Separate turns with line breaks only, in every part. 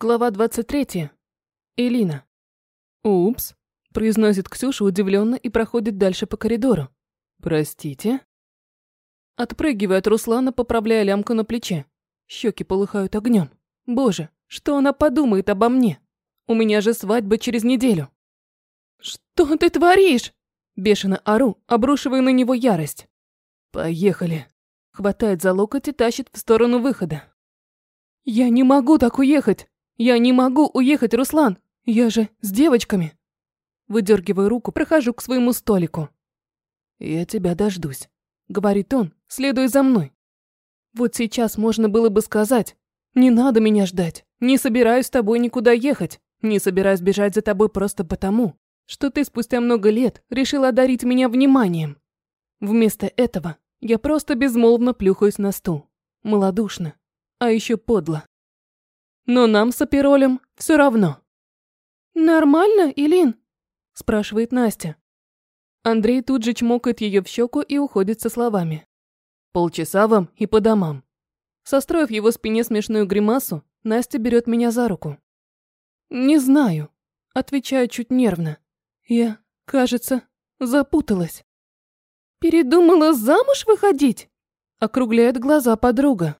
Глава 23. Элина. «Упс», – произносит Ксюша удивленно и проходит дальше по коридору. «Простите?» Отпрыгивает Руслана, поправляя лямку на плече. Щеки полыхают огнем. Боже, что она подумает обо мне? У меня же свадьба через неделю. «Что ты творишь?» Бешено ору, обрушивая на него ярость. «Поехали!» Хватает за локоть и тащит в сторону выхода. «Я не могу так уехать! Я не могу уехать, Руслан! Я же с девочками!» Выдергиваю руку, прохожу к своему столику. «Я тебя дождусь», — говорит он, следуя за мной. Вот сейчас можно было бы сказать, «Не надо меня ждать, не собираюсь с тобой никуда ехать, не собираюсь бежать за тобой просто потому, что ты спустя много лет решил одарить меня вниманием. Вместо этого я просто безмолвно плюхаюсь на стул. Молодушно, а еще подло. Но нам с Аперолем все равно. «Нормально, Илин?» – спрашивает Настя. Андрей тут же чмокает ее в щеку и уходит со словами. «Полчаса вам и по домам». Состроив его спине смешную гримасу, Настя берет меня за руку. «Не знаю», – отвечаю чуть нервно. Я, кажется, запуталась. Передумала замуж выходить? Округляет глаза подруга.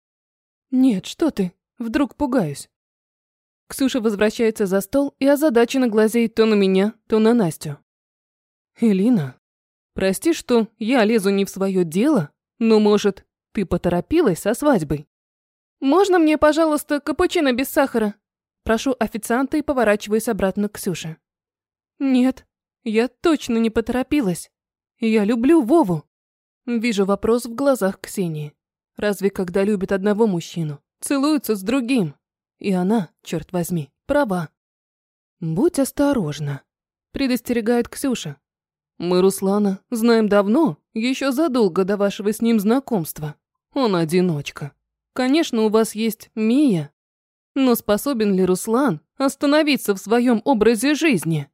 Нет, что ты, вдруг пугаюсь. Ксюша возвращается за стол и озадаченно глазеет то на меня, то на Настю. Элина, прости, что я лезу не в свое дело, но, может, ты поторопилась со свадьбой? Можно мне, пожалуйста, капучино без сахара? Прошу официанта и поворачиваюсь обратно к Ксюше. Нет, я точно не поторопилась. Я люблю Вову. Вижу вопрос в глазах Ксении. Разве когда любит одного мужчину, целуются с другим? И она, черт возьми, права. Будь осторожна, предостерегает Ксюша. Мы Руслана знаем давно, еще задолго до вашего с ним знакомства. Он одиночка. Конечно, у вас есть Мия, но способен ли Руслан остановиться в своем образе жизни?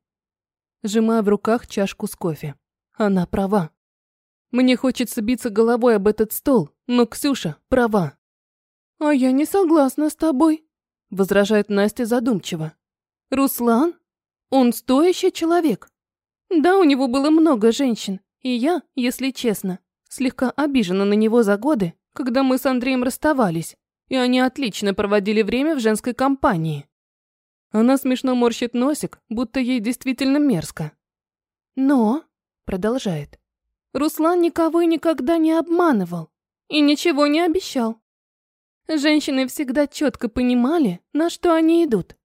сжимая в руках чашку с кофе. Она права. Мне хочется биться головой об этот стол, но Ксюша права. «А я не согласна с тобой», – возражает Настя задумчиво. «Руслан? Он стоящий человек. Да, у него было много женщин, и я, если честно, слегка обижена на него за годы, когда мы с Андреем расставались, и они отлично проводили время в женской компании. Она смешно морщит носик, будто ей действительно мерзко. Но, продолжает, Руслан никого и никогда не обманывал и ничего не обещал. Женщины всегда четко понимали, на что они идут.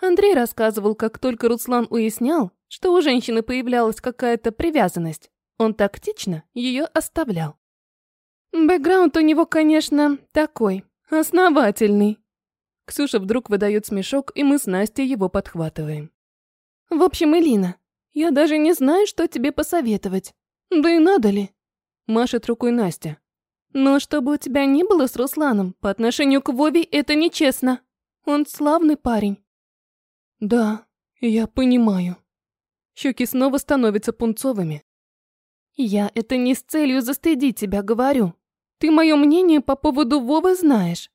Андрей рассказывал, как только Руслан уяснял, что у женщины появлялась какая-то привязанность, он тактично ее оставлял. Бэкграунд у него, конечно, такой, основательный. Ксюша вдруг выдает смешок, и мы с Настей его подхватываем. «В общем, Элина, я даже не знаю, что тебе посоветовать. Да и надо ли?» Машет рукой Настя. «Но чтобы у тебя не было с Русланом, по отношению к Вове это нечестно. Он славный парень». «Да, я понимаю». Щеки снова становятся пунцовыми. «Я это не с целью застыдить тебя говорю. Ты мое мнение по поводу Вовы знаешь.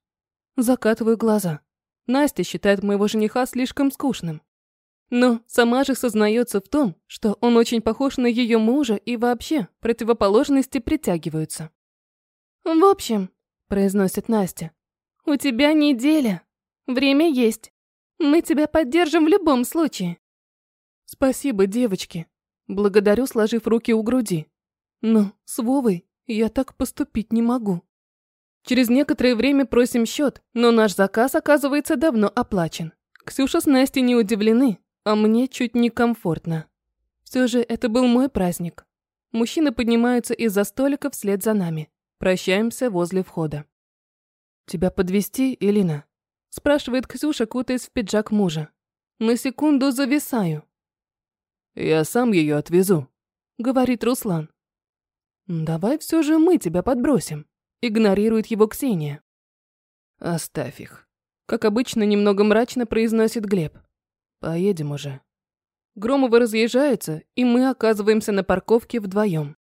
Закатываю глаза. Настя считает моего жениха слишком скучным. Но сама же сознается в том, что он очень похож на ее мужа и вообще противоположности притягиваются. «В общем», – произносит Настя, – «у тебя неделя. Время есть. Мы тебя поддержим в любом случае». «Спасибо, девочки». Благодарю, сложив руки у груди. Но с Вовой я так поступить не могу. Через некоторое время просим счет, но наш заказ оказывается давно оплачен. Ксюша с Настей не удивлены, а мне чуть некомфортно. Все же это был мой праздник. Мужчины поднимаются из-за столика вслед за нами. Прощаемся возле входа. «Тебя подвести, Элина?» спрашивает Ксюша, кутаясь в пиджак мужа. На секунду зависаю. «Я сам ее отвезу», — говорит Руслан. «Давай все же мы тебя подбросим». Игнорирует его Ксения. Оставь их. Как обычно, немного мрачно произносит Глеб. Поедем уже. Громовы разъезжаются, и мы оказываемся на парковке вдвоем.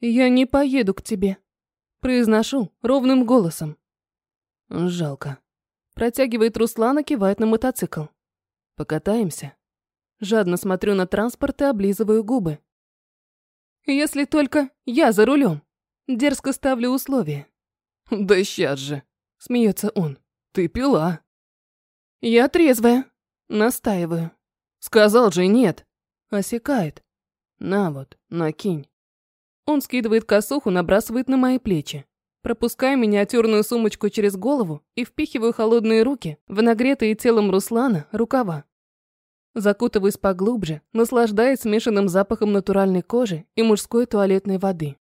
Я не поеду к тебе. Произношу ровным голосом. Жалко. Протягивает Руслана, кивает на мотоцикл. Покатаемся. Жадно смотрю на транспорт и облизываю губы. Если только я за рулем. Дерзко ставлю условия.
Да сейчас же, смеется он. Ты пила.
Я трезвая. Настаиваю.
Сказал же нет.
Осекает. На вот, накинь. Он скидывает косуху, набрасывает на мои плечи. Пропускаю миниатюрную сумочку через голову и впихиваю холодные руки в нагретые телом Руслана рукава. Закутываюсь поглубже, наслаждаясь смешанным запахом натуральной кожи и мужской туалетной воды.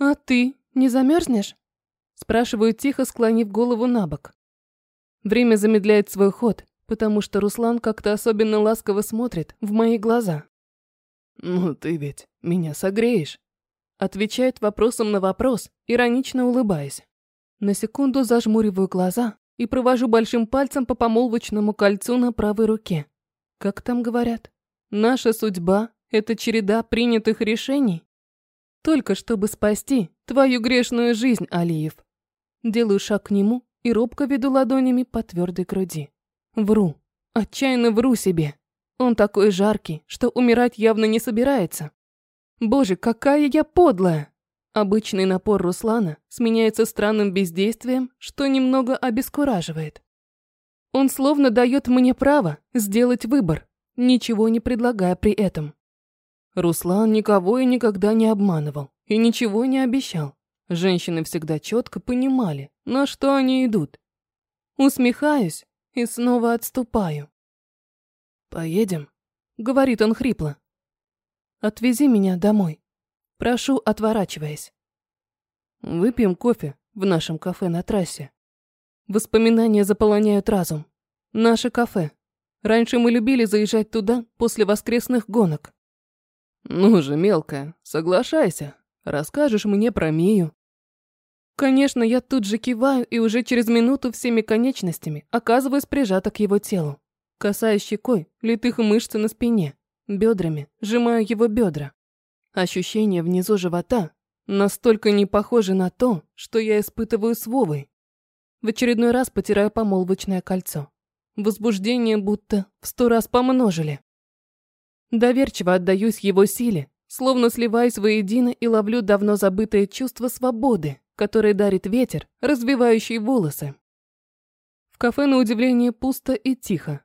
«А ты не замерзнешь?» Спрашиваю тихо, склонив голову на бок. Время замедляет свой ход, потому что Руслан как-то особенно ласково смотрит в мои глаза.
«Ну ты ведь меня согреешь?»
Отвечает вопросом на вопрос, иронично улыбаясь. На секунду зажмуриваю глаза и провожу большим пальцем по помолвочному кольцу на правой руке. Как там говорят? Наша судьба – это череда принятых решений. Только чтобы спасти твою грешную жизнь, Алиев. Делаю шаг к нему и робко веду ладонями по твердой груди. Вру. Отчаянно вру себе. Он такой жаркий, что умирать явно не собирается. Боже, какая я подлая! Обычный напор Руслана сменяется странным бездействием, что немного обескураживает. Он словно дает мне право сделать выбор, ничего не предлагая при этом. Руслан никого и никогда не обманывал и ничего не обещал. Женщины всегда четко понимали, на что они идут. Усмехаюсь и снова отступаю.
«Поедем?»
— говорит он хрипло. Отвези меня домой. Прошу, отворачиваясь. Выпьем кофе в нашем кафе на трассе. Воспоминания заполоняют разум. Наше кафе. Раньше мы любили заезжать туда после воскресных гонок.
Ну же, мелкая, соглашайся. Расскажешь мне про Мию.
Конечно, я тут же киваю и уже через минуту всеми конечностями оказываюсь прижата к его телу, касаясь щекой литых мышц на спине. Бедрами сжимаю его бедра. Ощущение внизу живота настолько не похоже на то, что я испытываю с Вовой. В очередной раз потираю помолвочное кольцо. Возбуждение будто в сто раз помножили. Доверчиво отдаюсь его силе, словно сливаясь воедино и ловлю давно забытое чувство свободы, которое дарит ветер, развивающий волосы. В кафе на удивление пусто и тихо.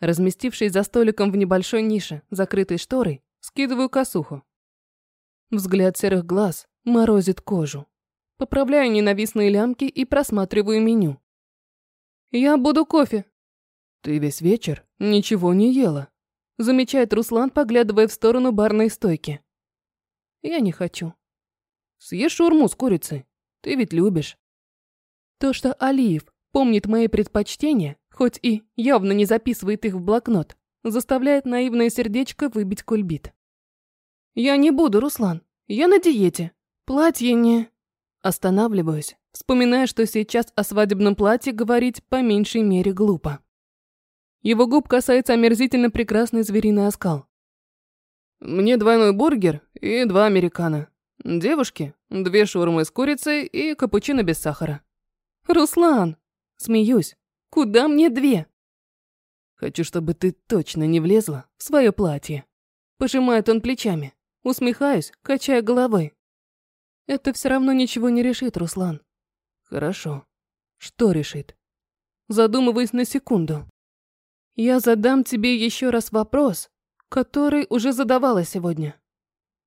Разместившись за столиком в небольшой нише, закрытой шторой, скидываю косуху. Взгляд серых глаз морозит кожу. Поправляю ненавистные лямки и просматриваю меню. «Я буду кофе».
«Ты весь вечер ничего не ела»,
замечает Руслан, поглядывая в сторону барной стойки. «Я не хочу».
«Съешь шурму с курицей. Ты ведь любишь».
То, что Алиев помнит мои предпочтения, хоть и явно не записывает их в блокнот, заставляет наивное сердечко выбить кульбит. «Я не буду, Руслан. Я на диете. Платье не...» Останавливаюсь, вспоминая, что сейчас о свадебном платье говорить по меньшей мере глупо. Его губ касается омерзительно прекрасный звериный оскал.
«Мне двойной бургер и два американо. Девушки, две шаурмы с курицей и капучино без сахара».
«Руслан!» Смеюсь, Куда мне две?
Хочу, чтобы ты точно не влезла в свое платье.
Пожимает он плечами. Усмехаюсь, качая головой. Это все равно ничего не решит, Руслан.
Хорошо.
Что решит? Задумываясь на секунду. Я задам тебе еще раз вопрос, который уже задавала сегодня.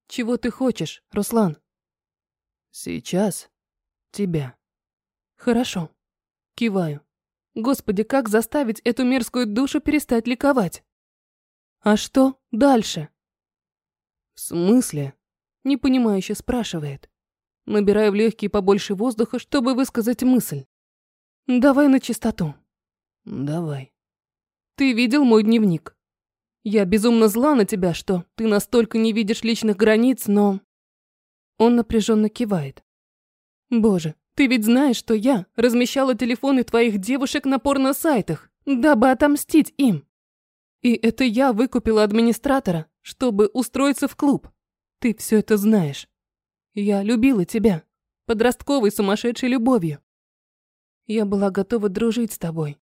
Чего ты хочешь, Руслан?
Сейчас тебя.
Хорошо. Киваю. Господи, как заставить эту мерзкую душу перестать ликовать? А что дальше?
В смысле?
Непонимающе спрашивает. Набираю в легкие побольше воздуха, чтобы высказать мысль. Давай на чистоту.
Давай.
Ты видел мой дневник? Я безумно зла на тебя, что ты настолько не видишь личных границ, но... Он напряженно кивает. Боже, ты ведь знаешь, что я размещала телефоны твоих девушек на порно-сайтах, дабы отомстить им. И это я выкупила администратора, чтобы устроиться в клуб. Ты все это знаешь. Я любила тебя, подростковой сумасшедшей любовью. Я была готова дружить с тобой.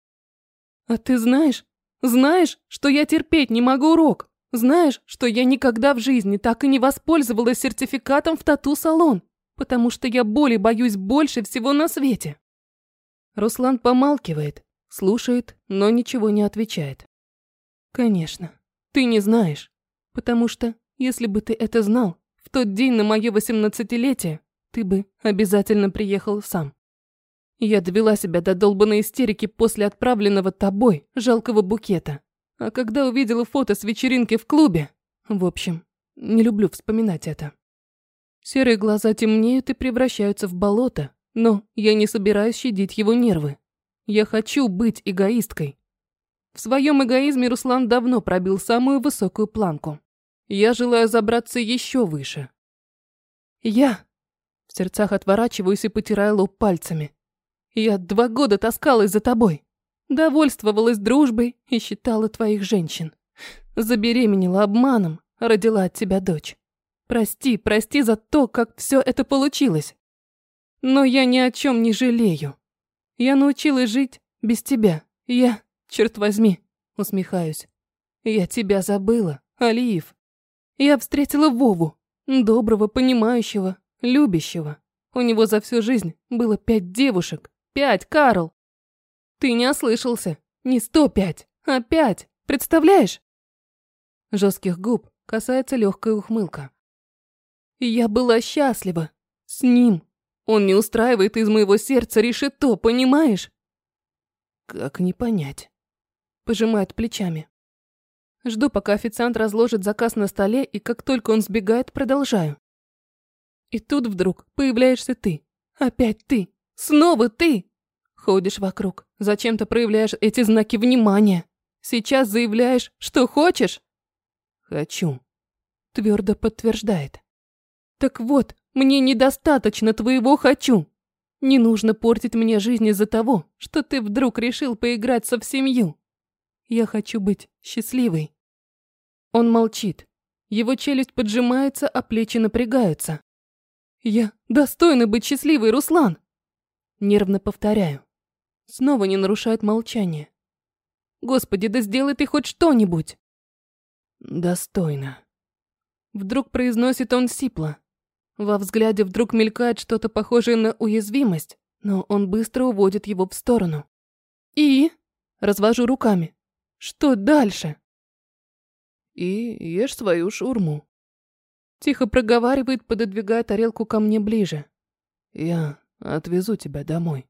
А ты знаешь, знаешь, что я терпеть не могу урок? Знаешь, что я никогда в жизни так и не воспользовалась сертификатом в тату-салон, потому что я боли боюсь больше всего на свете. Руслан помалкивает, слушает, но ничего не отвечает. Конечно, ты не знаешь, потому что, если бы ты это знал, в тот день на мое восемнадцатилетие ты бы обязательно приехал сам. Я довела себя до долбанной истерики после отправленного тобой жалкого букета. А когда увидела фото с вечеринки в клубе... В общем, не люблю вспоминать это. Серые глаза темнеют и превращаются в болото, но я не собираюсь щадить его нервы. Я хочу быть эгоисткой. В своем эгоизме Руслан давно пробил самую высокую планку. Я желаю забраться еще выше. Я в сердцах отворачиваюсь и потираю лоб пальцами. Я два года таскалась за тобой. Довольствовалась дружбой и считала твоих женщин. Забеременела обманом, родила от тебя дочь. Прости, прости за то, как все это получилось. Но я ни о чем не жалею. Я научилась жить без тебя. Я, черт возьми, усмехаюсь. Я тебя забыла, Алиев. Я встретила Вову, доброго, понимающего, любящего. У него за всю жизнь было пять девушек. Пять, Карл. Ты не ослышался. Не сто пять, а пять. Представляешь? Жестких губ касается легкая ухмылка. Я была счастлива. С ним. Он не устраивает из моего сердца решето, понимаешь? Как не понять? Пожимает плечами. Жду, пока официант разложит заказ на столе, и как только он сбегает, продолжаю. И тут вдруг появляешься ты. Опять ты. Снова ты. Ходишь вокруг, зачем-то проявляешь эти знаки внимания. Сейчас заявляешь, что хочешь? Хочу. Твердо подтверждает. Так вот, мне недостаточно твоего «хочу». Не нужно портить мне жизнь из-за того, что ты вдруг решил поиграться в семью. Я хочу быть счастливой. Он молчит. Его челюсть поджимается, а плечи напрягаются. Я достойна быть счастливой, Руслан. Нервно повторяю. Снова не нарушает молчание. Господи, да сделай ты хоть что-нибудь. Достойно. Вдруг произносит он сипло. Во взгляде вдруг мелькает что-то похожее на уязвимость, но он быстро уводит его в сторону. И? Развожу руками. Что дальше? И ешь свою шурму. Тихо проговаривает, пододвигая тарелку ко мне ближе. Я отвезу тебя домой.